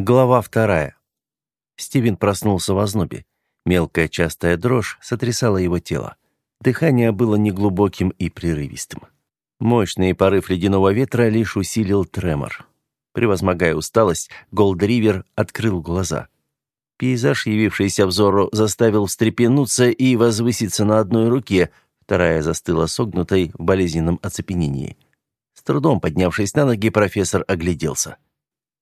Глава вторая. Стивен проснулся в ознобе. Мелкая частая дрожь сотрясала его тело. Дыхание было неглубоким и прерывистым. Мощный порыв ледяного ветра лишь усилил тремор. Превозмогая усталость, Голдривер открыл глаза. Пейзаж, явившийся взору, заставил встрепенуться и возвыситься на одной руке, вторая застыла согнутой в болезненном оцепенении. С трудом поднявшись на ноги, профессор огляделся.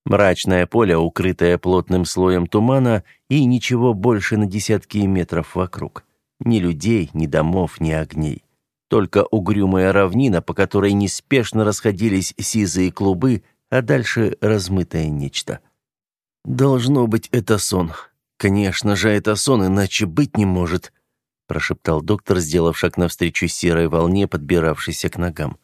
Мрачное поле, укрытое плотным слоем тумана, и ничего больше на десятки метров вокруг. Ни людей, ни домов, ни огней. Только угрюмая равнина, по которой неспешно расходились сизые клубы, а дальше размытое нечто. «Должно быть, это сон. Конечно же, это сон, иначе быть не может», прошептал доктор, сделав шаг навстречу серой волне, подбиравшейся к ногам.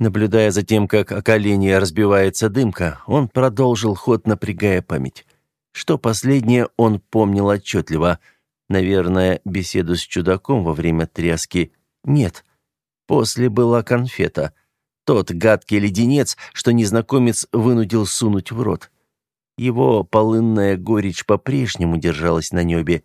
Наблюдая за тем, как о колени разбивается дымка, он продолжил ход, напрягая память. Что последнее он помнил отчетливо. Наверное, беседу с чудаком во время тряски. Нет. После была конфета. Тот гадкий леденец, что незнакомец вынудил сунуть в рот. Его полынная горечь по-прежнему держалась на небе.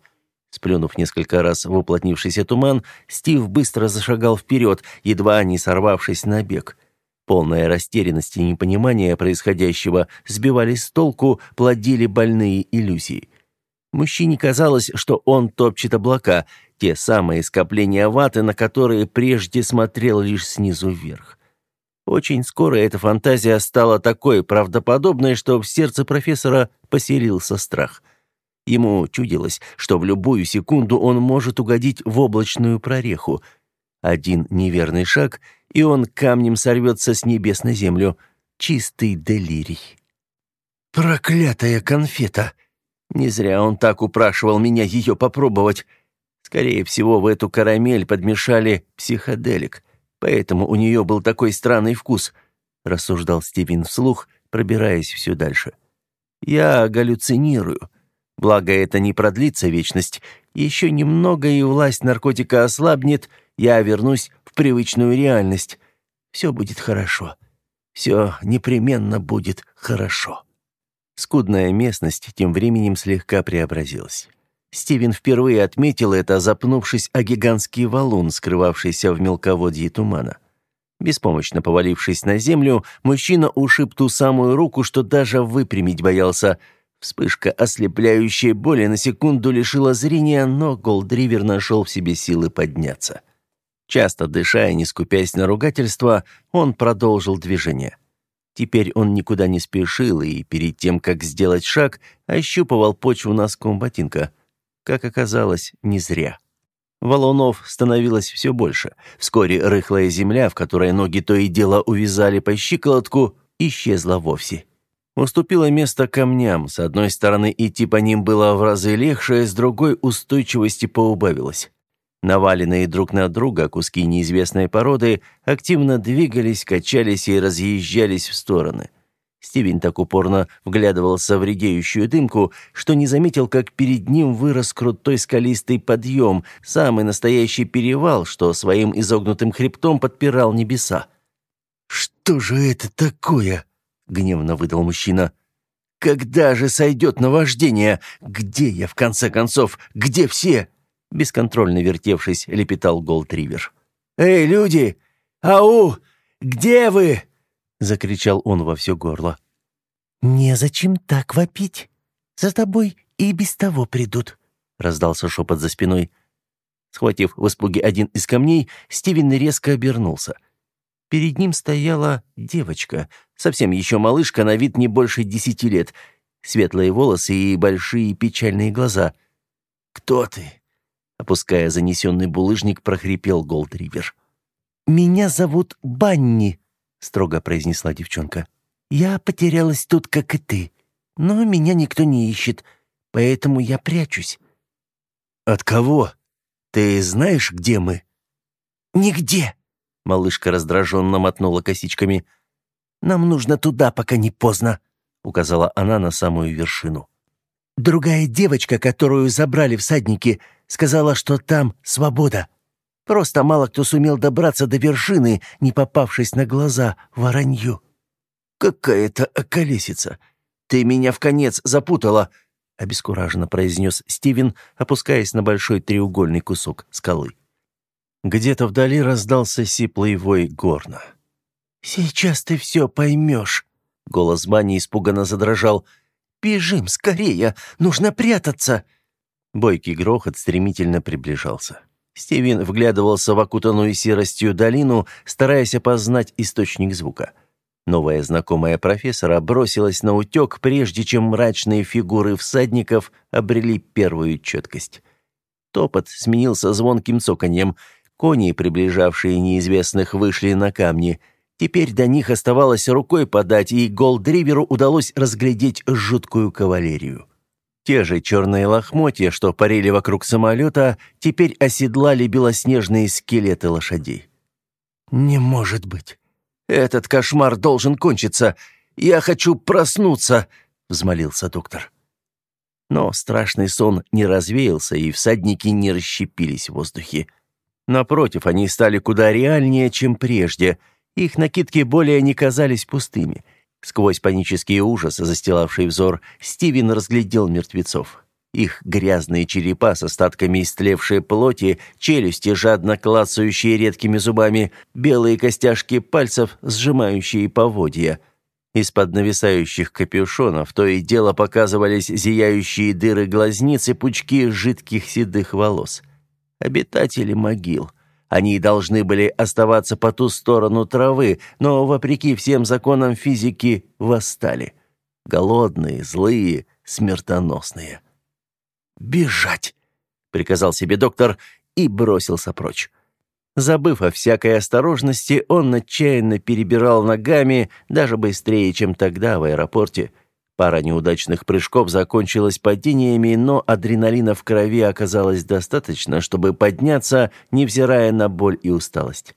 Сплюнув несколько раз в уплотнившийся туман, Стив быстро зашагал вперед, едва не сорвавшись на бег. Полная растерянность и непонимание происходящего сбивали с толку, плодили больные иллюзии. Мужчине казалось, что он топчет облака, те самые скопления ваты, на которые прежде смотрел лишь снизу вверх. Очень скоро эта фантазия стала такой правдоподобной, что в сердце профессора поселился страх. Ему чудилось, что в любую секунду он может угодить в облачную прореху. Один неверный шаг, и он камнем сорвется с небес на землю. Чистый делирий. «Проклятая конфета!» Не зря он так упрашивал меня ее попробовать. Скорее всего, в эту карамель подмешали психоделик, поэтому у нее был такой странный вкус, рассуждал Стивен вслух, пробираясь все дальше. Я галлюцинирую. Благо, это не продлится вечность. Еще немного, и власть наркотика ослабнет, я вернусь привычную реальность. Все будет хорошо. Все непременно будет хорошо. Скудная местность тем временем слегка преобразилась. Стивен впервые отметил это, запнувшись о гигантский валун, скрывавшийся в мелководье тумана. Беспомощно повалившись на землю, мужчина ушиб ту самую руку, что даже выпрямить боялся. Вспышка ослепляющей боли на секунду лишила зрения, но Голдривер нашел в себе силы подняться. Часто дыша и не скупясь на ругательство, он продолжил движение. Теперь он никуда не спешил и перед тем, как сделать шаг, ощупывал почву носком ботинка. Как оказалось, не зря. Валунов становилось все больше. Вскоре рыхлая земля, в которой ноги то и дело увязали по щиколотку, исчезла вовсе. Уступило место камням. С одной стороны, идти по ним было в разы легче, с другой устойчивости поубавилось. Наваленные друг на друга куски неизвестной породы активно двигались, качались и разъезжались в стороны. Стивен так упорно вглядывался в редеющую дымку, что не заметил, как перед ним вырос крутой скалистый подъем, самый настоящий перевал, что своим изогнутым хребтом подпирал небеса. «Что же это такое?» — гневно выдал мужчина. «Когда же сойдет наваждение? Где я, в конце концов? Где все?» Бесконтрольно вертевшись, лепетал Голдривер. «Эй, люди! Ау! Где вы?» — закричал он во все горло. «Незачем так вопить. За тобой и без того придут», — раздался шепот за спиной. Схватив в испуге один из камней, Стивен резко обернулся. Перед ним стояла девочка, совсем еще малышка, на вид не больше десяти лет, светлые волосы и большие печальные глаза. «Кто ты? Опуская занесенный булыжник, прохрипел Голдривер. «Меня зовут Банни», — строго произнесла девчонка. «Я потерялась тут, как и ты, но меня никто не ищет, поэтому я прячусь». «От кого? Ты знаешь, где мы?» «Нигде», — малышка раздраженно мотнула косичками. «Нам нужно туда, пока не поздно», — указала она на самую вершину. «Другая девочка, которую забрали всадники, — Сказала, что там свобода. Просто мало кто сумел добраться до вершины, не попавшись на глаза воронью. Какая-то околесица. «Ты меня в конец запутала!» — обескураженно произнес Стивен, опускаясь на большой треугольный кусок скалы. Где-то вдали раздался сиплый вой горна. «Сейчас ты все поймешь!» — голос Бани испуганно задрожал. «Бежим скорее! Нужно прятаться!» Бойкий грохот стремительно приближался. Стивен вглядывался в окутанную серостью долину, стараясь опознать источник звука. Новая знакомая профессора бросилась на утек, прежде чем мрачные фигуры всадников обрели первую четкость. Топот сменился звонким цоканьем. Кони, приближавшие неизвестных, вышли на камни. Теперь до них оставалось рукой подать, и Голдриверу удалось разглядеть жуткую кавалерию. Те же черные лохмотья, что парили вокруг самолета, теперь оседлали белоснежные скелеты лошадей. «Не может быть! Этот кошмар должен кончиться! Я хочу проснуться!» — взмолился доктор. Но страшный сон не развеялся, и всадники не расщепились в воздухе. Напротив, они стали куда реальнее, чем прежде. Их накидки более не казались пустыми — Сквозь панический ужас, застилавший взор, Стивен разглядел мертвецов. Их грязные черепа с остатками истлевшей плоти, челюсти, жадно клацающие редкими зубами, белые костяшки пальцев, сжимающие поводья. Из-под нависающих капюшонов то и дело показывались зияющие дыры глазниц и пучки жидких седых волос. Обитатели могил. Они должны были оставаться по ту сторону травы, но, вопреки всем законам физики, восстали. Голодные, злые, смертоносные. «Бежать!» — приказал себе доктор и бросился прочь. Забыв о всякой осторожности, он отчаянно перебирал ногами, даже быстрее, чем тогда в аэропорте — Пара неудачных прыжков закончилась падениями, но адреналина в крови оказалось достаточно, чтобы подняться, невзирая на боль и усталость.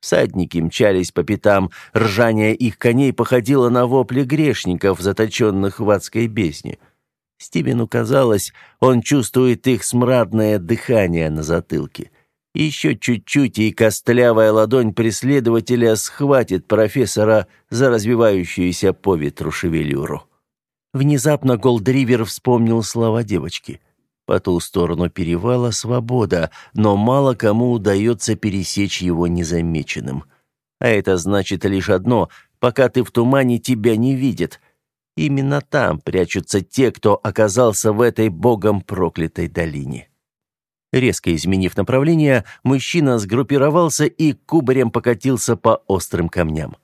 Всадники мчались по пятам, ржание их коней походило на вопли грешников, заточенных в адской бездне. Стивену казалось, он чувствует их смрадное дыхание на затылке. Еще чуть-чуть, и костлявая ладонь преследователя схватит профессора за развивающуюся по ветру шевелюру. Внезапно Голдривер вспомнил слова девочки. По ту сторону перевала свобода, но мало кому удается пересечь его незамеченным. А это значит лишь одно — пока ты в тумане, тебя не видят. Именно там прячутся те, кто оказался в этой богом проклятой долине. Резко изменив направление, мужчина сгруппировался и кубарем покатился по острым камням.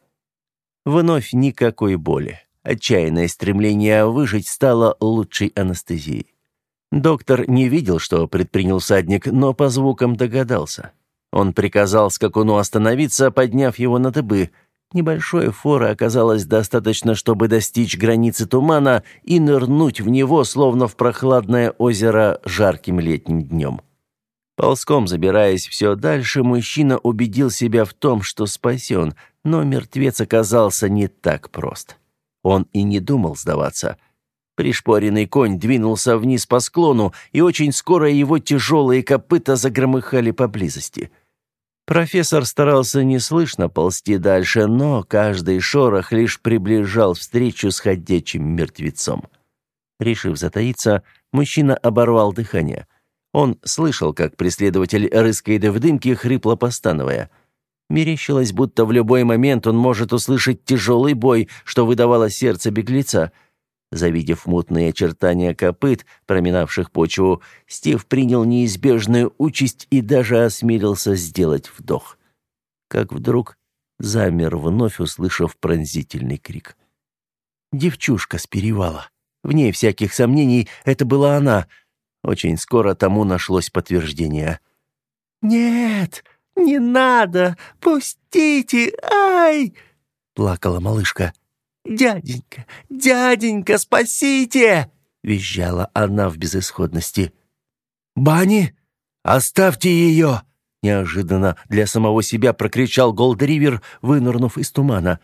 Вновь никакой боли. Отчаянное стремление выжить стало лучшей анестезией. Доктор не видел, что предпринял всадник, но по звукам догадался. Он приказал скакуну остановиться, подняв его на дыбы. Небольшое фора оказалось достаточно, чтобы достичь границы тумана и нырнуть в него, словно в прохладное озеро жарким летним днем. Ползком забираясь все дальше, мужчина убедил себя в том, что спасен, но мертвец оказался не так прост. Он и не думал сдаваться. Пришпоренный конь двинулся вниз по склону, и очень скоро его тяжелые копыта загромыхали поблизости. Профессор старался неслышно ползти дальше, но каждый шорох лишь приближал встречу с ходячим мертвецом. Решив затаиться, мужчина оборвал дыхание. Он слышал, как преследователь рыскает в дымке, хрипло постановая. Мерещилось, будто в любой момент он может услышать тяжелый бой, что выдавало сердце беглеца. Завидев мутные очертания копыт, проминавших почву, Стив принял неизбежную участь и даже осмелился сделать вдох. Как вдруг замер, вновь услышав пронзительный крик. Девчушка с перевала. Вне всяких сомнений, это была она. Очень скоро тому нашлось подтверждение. «Нет!» «Не надо! Пустите! Ай!» — плакала малышка. «Дяденька! Дяденька, спасите!» — визжала она в безысходности. «Бани, оставьте ее!» — неожиданно для самого себя прокричал Голдривер, вынырнув из тумана.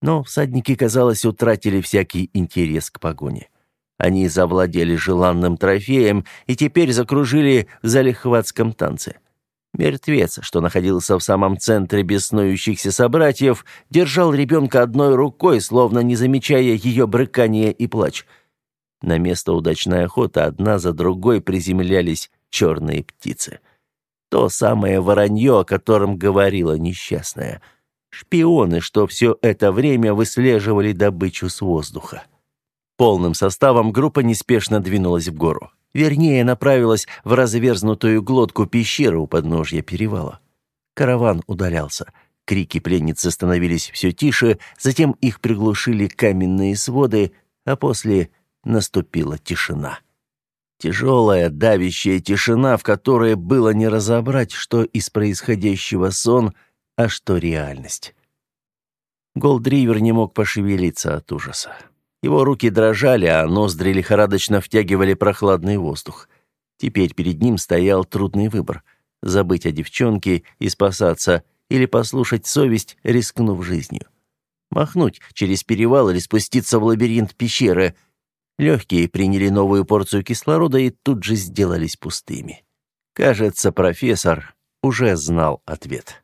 Но всадники, казалось, утратили всякий интерес к погоне. Они завладели желанным трофеем и теперь закружили в залихватском танце. Мертвец, что находился в самом центре беснующихся собратьев, держал ребенка одной рукой, словно не замечая ее брыкания и плач. На место удачной охоты одна за другой приземлялись черные птицы. То самое воронье, о котором говорила несчастная. Шпионы, что все это время выслеживали добычу с воздуха. Полным составом группа неспешно двинулась в гору. Вернее, направилась в разверзнутую глотку пещеры у подножья перевала. Караван удалялся. Крики пленницы становились все тише, затем их приглушили каменные своды, а после наступила тишина. Тяжелая, давящая тишина, в которой было не разобрать, что из происходящего сон, а что реальность. Голдривер не мог пошевелиться от ужаса. Его руки дрожали, а ноздри лихорадочно втягивали прохладный воздух. Теперь перед ним стоял трудный выбор — забыть о девчонке и спасаться, или послушать совесть, рискнув жизнью. Махнуть через перевал или спуститься в лабиринт пещеры — Легкие приняли новую порцию кислорода и тут же сделались пустыми. Кажется, профессор уже знал ответ.